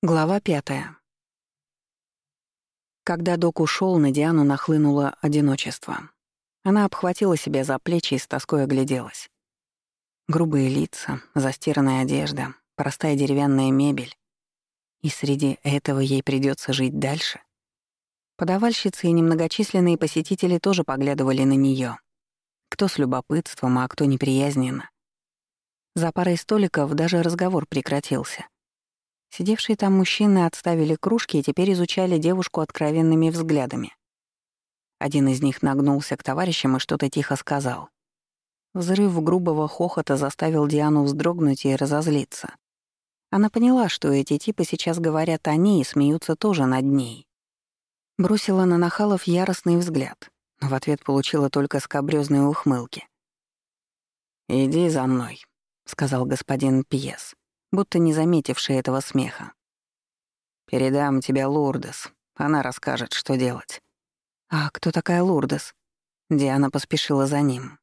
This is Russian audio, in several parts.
Глава пятая. Когда док ушел, на Диану нахлынуло одиночество. Она обхватила себя за плечи и с тоской огляделась. Грубые лица, застиранная одежда, простая деревянная мебель. И среди этого ей придется жить дальше. Подавальщицы и немногочисленные посетители тоже поглядывали на нее. Кто с любопытством, а кто неприязненно. За парой столиков даже разговор прекратился — Сидевшие там мужчины отставили кружки и теперь изучали девушку откровенными взглядами. Один из них нагнулся к товарищам и что-то тихо сказал. Взрыв грубого хохота заставил Диану вздрогнуть и разозлиться. Она поняла, что эти типы сейчас говорят о ней и смеются тоже над ней. Бросила на Нахалов яростный взгляд, но в ответ получила только скобрёзные ухмылки. «Иди за мной», — сказал господин Пьес будто не заметивший этого смеха. «Передам тебя Лурдес. Она расскажет, что делать». «А кто такая Лурдес?» Диана поспешила за ним.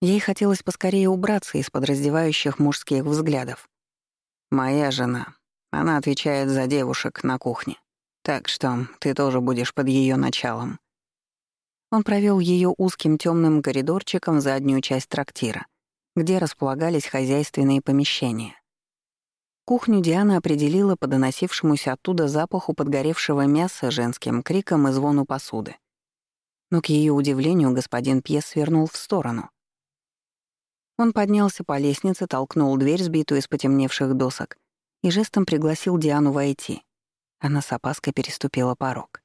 Ей хотелось поскорее убраться из-под раздевающих мужских взглядов. «Моя жена. Она отвечает за девушек на кухне. Так что ты тоже будешь под ее началом». Он провел ее узким темным коридорчиком в заднюю часть трактира — где располагались хозяйственные помещения. Кухню Диана определила по доносившемуся оттуда запаху подгоревшего мяса женским криком и звону посуды. Но к ее удивлению господин Пьес свернул в сторону. Он поднялся по лестнице, толкнул дверь, сбитую из потемневших досок, и жестом пригласил Диану войти. Она с опаской переступила порог.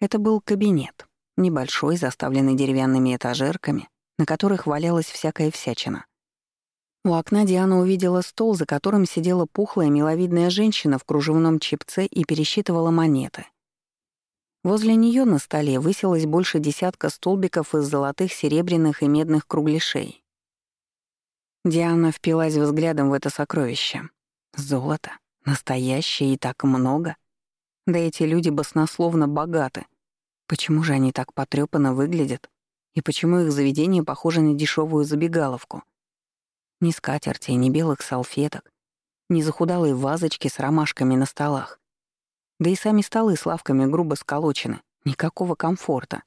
Это был кабинет, небольшой, заставленный деревянными этажерками, на которых валялась всякая всячина. У окна Диана увидела стол, за которым сидела пухлая миловидная женщина в кружевном чипце и пересчитывала монеты. Возле нее на столе высилось больше десятка столбиков из золотых, серебряных и медных кругляшей. Диана впилась взглядом в это сокровище. Золото. Настоящее и так много. Да эти люди баснословно богаты. Почему же они так потрёпанно выглядят? И почему их заведение похоже на дешевую забегаловку? Ни скатерти, ни белых салфеток, ни захудалые вазочки с ромашками на столах. Да и сами столы с лавками грубо сколочены. Никакого комфорта.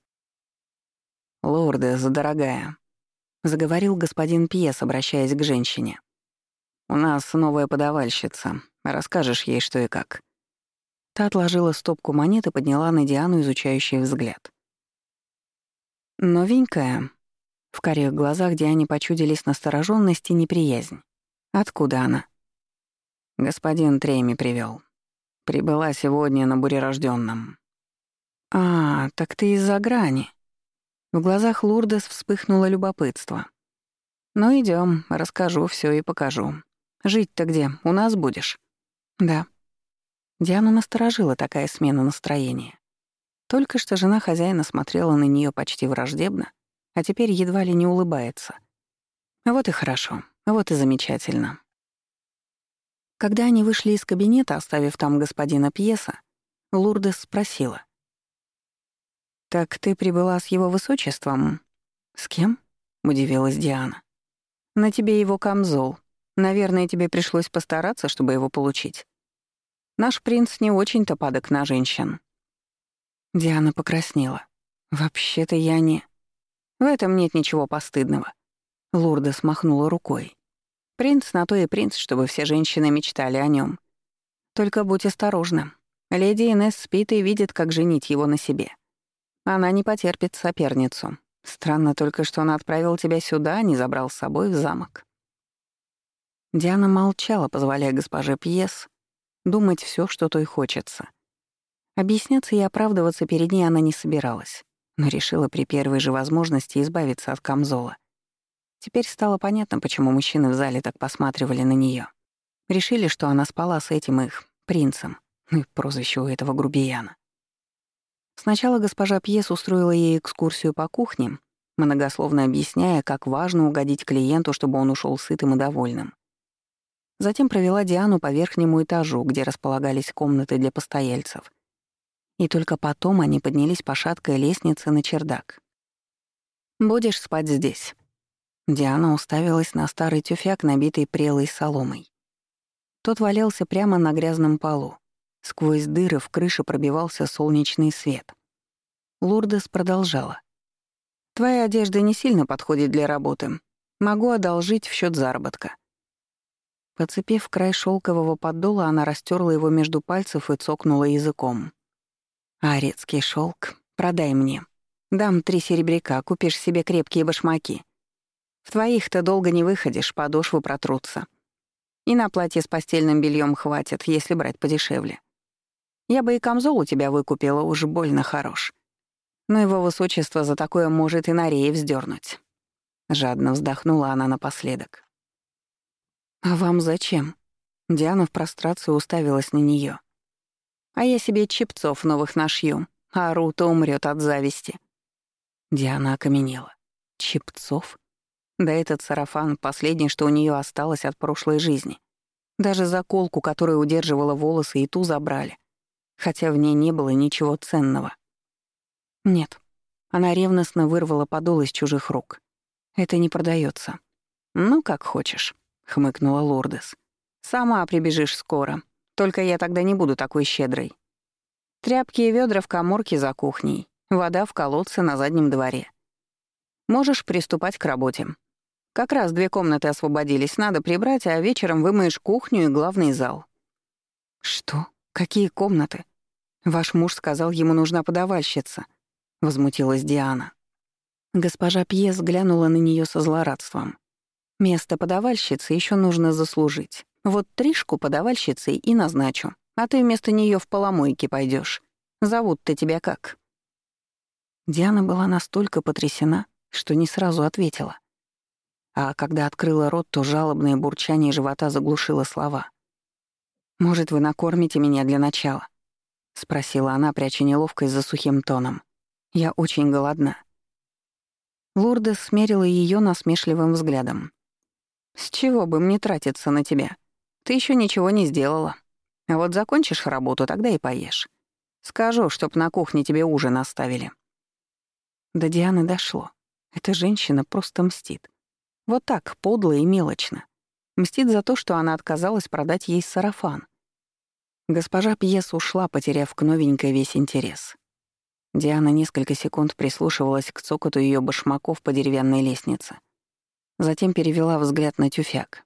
«Лордес, дорогая», — заговорил господин Пьес, обращаясь к женщине. «У нас новая подавальщица. Расскажешь ей, что и как». Та отложила стопку монет и подняла на Диану изучающий взгляд. Новенькая. В карих глазах Диане почудились настороженность и неприязнь. Откуда она? Господин Трейми привел. Прибыла сегодня на бурерожденном. А, так ты из-за грани. В глазах Лурдес вспыхнуло любопытство. Ну идем, расскажу все и покажу. Жить-то где? У нас будешь? Да. Диану насторожила такая смена настроения. Только что жена хозяина смотрела на нее почти враждебно, а теперь едва ли не улыбается. Вот и хорошо, вот и замечательно. Когда они вышли из кабинета, оставив там господина Пьеса, Лурдес спросила. «Так ты прибыла с его высочеством?» «С кем?» — удивилась Диана. «На тебе его камзол. Наверное, тебе пришлось постараться, чтобы его получить. Наш принц не очень-то падок на женщин». Диана покраснела. «Вообще-то я не...» «В этом нет ничего постыдного». Лурда смахнула рукой. «Принц на то и принц, чтобы все женщины мечтали о нем. Только будь осторожна. Леди Инесс спит и видит, как женить его на себе. Она не потерпит соперницу. Странно только, что он отправил тебя сюда, а не забрал с собой в замок». Диана молчала, позволяя госпоже Пьес думать все, что той хочется — Объясняться и оправдываться перед ней она не собиралась, но решила при первой же возможности избавиться от камзола. Теперь стало понятно, почему мужчины в зале так посматривали на нее. Решили, что она спала с этим их принцем, ну и прозвище у этого грубияна. Сначала госпожа Пьес устроила ей экскурсию по кухне, многословно объясняя, как важно угодить клиенту, чтобы он ушел сытым и довольным. Затем провела Диану по верхнему этажу, где располагались комнаты для постояльцев — и только потом они поднялись по шаткой лестнице на чердак. «Будешь спать здесь». Диана уставилась на старый тюфяк, набитый прелой соломой. Тот валялся прямо на грязном полу. Сквозь дыры в крыше пробивался солнечный свет. Лурдес продолжала. «Твоя одежда не сильно подходит для работы. Могу одолжить в счет заработка». Подцепив край шелкового подола, она растерла его между пальцев и цокнула языком. «Арецкий шелк, продай мне. Дам три серебряка, купишь себе крепкие башмаки. В твоих-то долго не выходишь, подошвы протрутся. И на платье с постельным бельем хватит, если брать подешевле. Я бы и камзол у тебя выкупила, уж больно хорош. Но его высочество за такое может и на рее вздернуть. Жадно вздохнула она напоследок. «А вам зачем?» Диана в прострации уставилась на нее. «А я себе чипцов новых нашью, а Рута умрет от зависти». Диана окаменела. «Чипцов?» Да этот сарафан — последний, что у нее осталось от прошлой жизни. Даже заколку, которая удерживала волосы, и ту забрали. Хотя в ней не было ничего ценного. Нет. Она ревностно вырвала подол из чужих рук. Это не продается. «Ну, как хочешь», — хмыкнула Лордес. «Сама прибежишь скоро. Только я тогда не буду такой щедрой. Тряпки и ведра в коморке за кухней, вода в колодце на заднем дворе. Можешь приступать к работе. Как раз две комнаты освободились, надо прибрать, а вечером вымоешь кухню и главный зал». «Что? Какие комнаты? Ваш муж сказал, ему нужна подавальщица», — возмутилась Диана. Госпожа Пьес глянула на нее со злорадством. «Место подавальщицы еще нужно заслужить. Вот Тришку подавальщицей и назначу, а ты вместо нее в поломойке пойдешь. Зовут-то тебя как?» Диана была настолько потрясена, что не сразу ответила а когда открыла рот, то жалобное бурчание живота заглушило слова. «Может, вы накормите меня для начала?» — спросила она, пряча неловкость за сухим тоном. «Я очень голодна». Лурдес смерила ее насмешливым взглядом. «С чего бы мне тратиться на тебя? Ты еще ничего не сделала. А вот закончишь работу, тогда и поешь. Скажу, чтоб на кухне тебе ужин оставили». До Дианы дошло. Эта женщина просто мстит. Вот так, подло и мелочно. Мстит за то, что она отказалась продать ей сарафан. Госпожа Пьес ушла, потеряв к новенькой весь интерес. Диана несколько секунд прислушивалась к цокоту ее башмаков по деревянной лестнице. Затем перевела взгляд на тюфяк.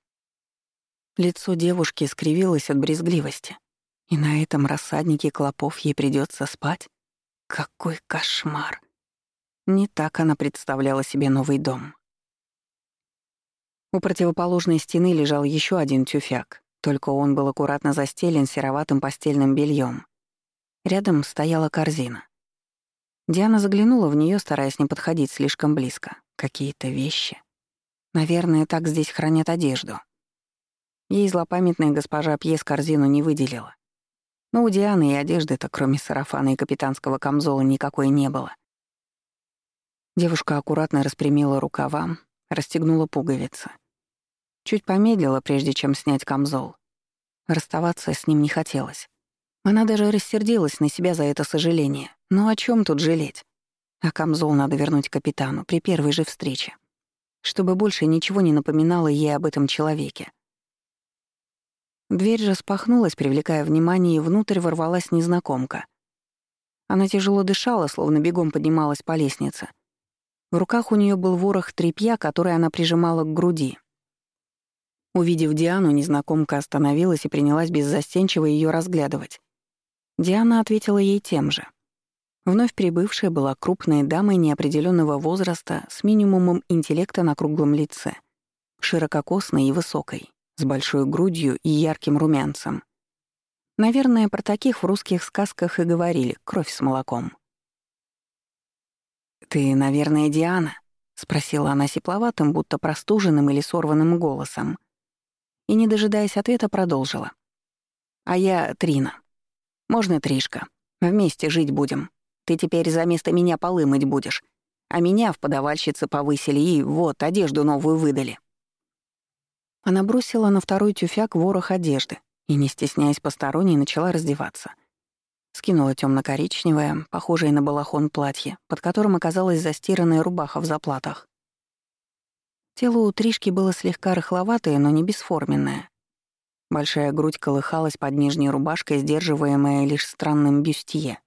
Лицо девушки скривилось от брезгливости. И на этом рассаднике клопов ей придется спать? Какой кошмар! Не так она представляла себе новый дом. У противоположной стены лежал еще один тюфяк, только он был аккуратно застелен сероватым постельным бельем. Рядом стояла корзина. Диана заглянула в нее, стараясь не подходить слишком близко. Какие-то вещи. Наверное, так здесь хранят одежду. Ей злопамятная госпожа Пьес корзину не выделила. Но у Дианы и одежды-то, кроме сарафана и капитанского камзола, никакой не было. Девушка аккуратно распрямила рукава, расстегнула пуговицы. Чуть помедлила, прежде чем снять камзол. Расставаться с ним не хотелось. Она даже рассердилась на себя за это сожаление. Ну о чем тут жалеть? А камзол надо вернуть капитану при первой же встрече. Чтобы больше ничего не напоминало ей об этом человеке. Дверь распахнулась, привлекая внимание, и внутрь ворвалась незнакомка. Она тяжело дышала, словно бегом поднималась по лестнице. В руках у нее был ворох тряпья, который она прижимала к груди. Увидев Диану, незнакомка остановилась и принялась беззастенчиво ее разглядывать. Диана ответила ей тем же. Вновь прибывшая была крупной дамой неопределенного возраста с минимумом интеллекта на круглом лице, ширококосной и высокой, с большой грудью и ярким румянцем. Наверное, про таких в русских сказках и говорили «кровь с молоком». «Ты, наверное, Диана?» — спросила она сепловатым, будто простуженным или сорванным голосом. И, не дожидаясь ответа, продолжила. «А я Трина. Можно Тришка? Вместе жить будем. Ты теперь за место меня полы мыть будешь. А меня в подавальщице повысили и вот, одежду новую выдали». Она бросила на второй тюфяк ворох одежды и, не стесняясь посторонней, начала раздеваться — Скинула темно-коричневое, похожее на балахон платье, под которым оказалась застиранная рубаха в заплатах. Тело у Тришки было слегка рыхловатое, но не бесформенное. Большая грудь колыхалась под нижней рубашкой, сдерживаемая лишь странным бюстье.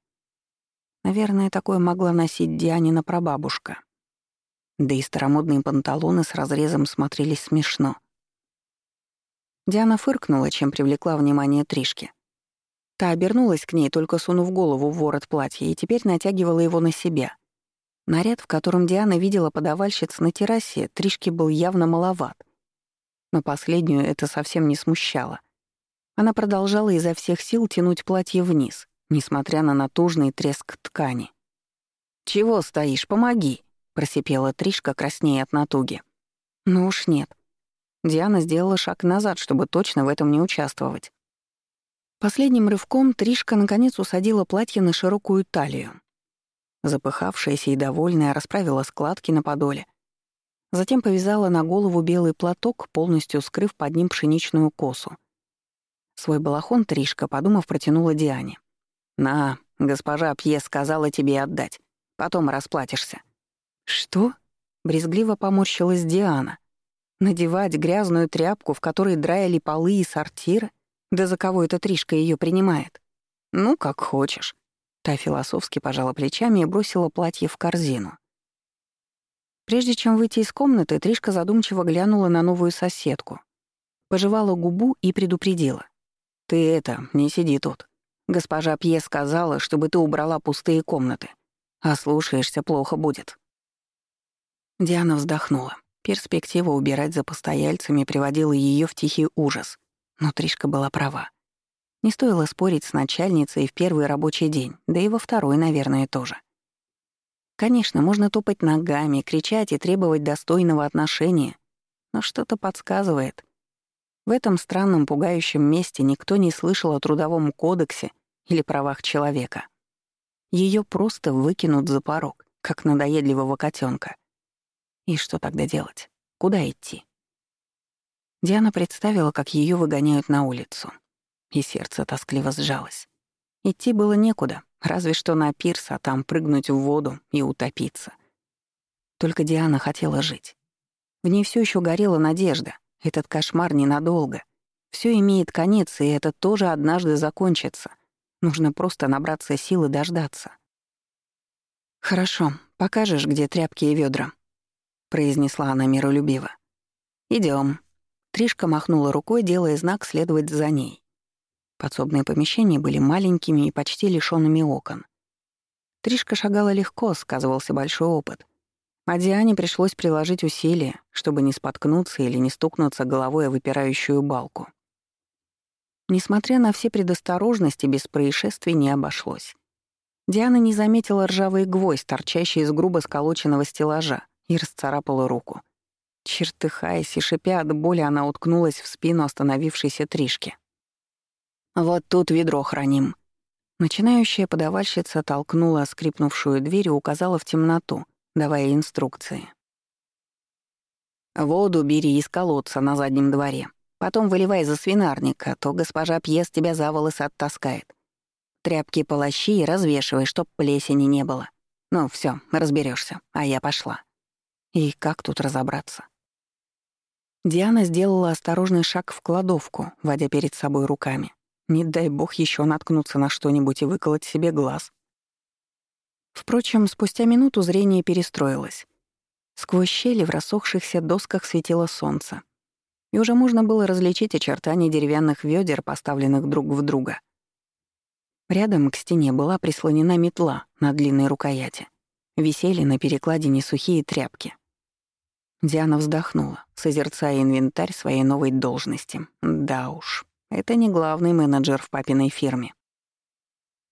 Наверное, такое могла носить Дианина прабабушка. Да и старомодные панталоны с разрезом смотрелись смешно. Диана фыркнула, чем привлекла внимание Тришки. Та обернулась к ней, только сунув голову в ворот платья, и теперь натягивала его на себя. Наряд, в котором Диана видела подавальщиц на террасе, Тришке был явно маловат. Но последнюю это совсем не смущало. Она продолжала изо всех сил тянуть платье вниз, несмотря на натужный треск ткани. «Чего стоишь? Помоги!» — просипела Тришка, краснея от натуги. «Ну уж нет». Диана сделала шаг назад, чтобы точно в этом не участвовать. Последним рывком Тришка наконец усадила платье на широкую талию. Запыхавшаяся и довольная расправила складки на подоле. Затем повязала на голову белый платок, полностью скрыв под ним пшеничную косу. Свой балахон Тришка, подумав, протянула Диане. «На, госпожа Пье сказала тебе отдать. Потом расплатишься». «Что?» — брезгливо поморщилась Диана. «Надевать грязную тряпку, в которой драили полы и сортиры? Да за кого эта Тришка ее принимает? Ну, как хочешь». Та философски пожала плечами и бросила платье в корзину. Прежде чем выйти из комнаты, Тришка задумчиво глянула на новую соседку. Пожевала губу и предупредила. «Ты это, не сиди тут. Госпожа Пье сказала, чтобы ты убрала пустые комнаты. А слушаешься, плохо будет». Диана вздохнула. Перспектива убирать за постояльцами приводила ее в тихий ужас. Но Тришка была права. Не стоило спорить с начальницей в первый рабочий день, да и во второй, наверное, тоже. Конечно, можно топать ногами, кричать и требовать достойного отношения, но что-то подсказывает. В этом странном пугающем месте никто не слышал о трудовом кодексе или правах человека. Ее просто выкинут за порог, как надоедливого котенка. И что тогда делать? Куда идти? Диана представила, как ее выгоняют на улицу и сердце тоскливо сжалось. Идти было некуда, разве что на пирс, а там прыгнуть в воду и утопиться. Только Диана хотела жить. В ней все еще горела надежда. Этот кошмар ненадолго. Все имеет конец, и это тоже однажды закончится. Нужно просто набраться сил и дождаться. «Хорошо, покажешь, где тряпки и ведра, произнесла она миролюбиво. Идем. Тришка махнула рукой, делая знак следовать за ней. Подсобные помещения были маленькими и почти лишёнными окон. Тришка шагала легко, сказывался большой опыт. А Диане пришлось приложить усилия, чтобы не споткнуться или не стукнуться головой о выпирающую балку. Несмотря на все предосторожности, без происшествий не обошлось. Диана не заметила ржавый гвоздь, торчащий из грубо сколоченного стеллажа, и расцарапала руку. Чертыхаясь и шипя от боли, она уткнулась в спину остановившейся Тришки. «Вот тут ведро храним». Начинающая подавальщица толкнула скрипнувшую дверь и указала в темноту, давая инструкции. «Воду бери из колодца на заднем дворе. Потом выливай за свинарника, то госпожа Пьес тебя за волосы оттаскает. Тряпки полощи и развешивай, чтоб плесени не было. Ну все, разберешься, а я пошла». И как тут разобраться? Диана сделала осторожный шаг в кладовку, водя перед собой руками. Не дай бог еще наткнуться на что-нибудь и выколоть себе глаз. Впрочем, спустя минуту зрение перестроилось. Сквозь щели в рассохшихся досках светило солнце. И уже можно было различить очертания деревянных ведер, поставленных друг в друга. Рядом к стене была прислонена метла на длинной рукояти. Висели на перекладине сухие тряпки. Диана вздохнула, созерцая инвентарь своей новой должности. Да уж. Это не главный менеджер в папиной фирме.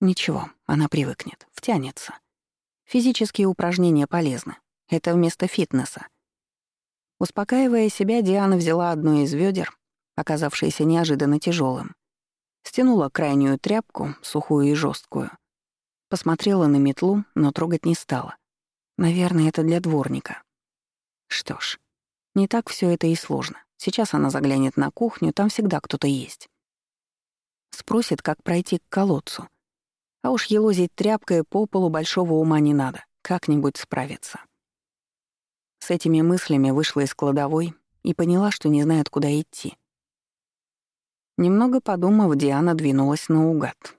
Ничего, она привыкнет, втянется. Физические упражнения полезны. Это вместо фитнеса. Успокаивая себя, Диана взяла одно из ведер, оказавшееся неожиданно тяжелым, стянула крайнюю тряпку, сухую и жесткую, посмотрела на метлу, но трогать не стала. Наверное, это для дворника. Что ж, не так все это и сложно. Сейчас она заглянет на кухню, там всегда кто-то есть. Спросит, как пройти к колодцу. А уж елозить тряпкой по полу большого ума не надо, как-нибудь справиться. С этими мыслями вышла из кладовой и поняла, что не знает, куда идти. Немного подумав, Диана двинулась наугад.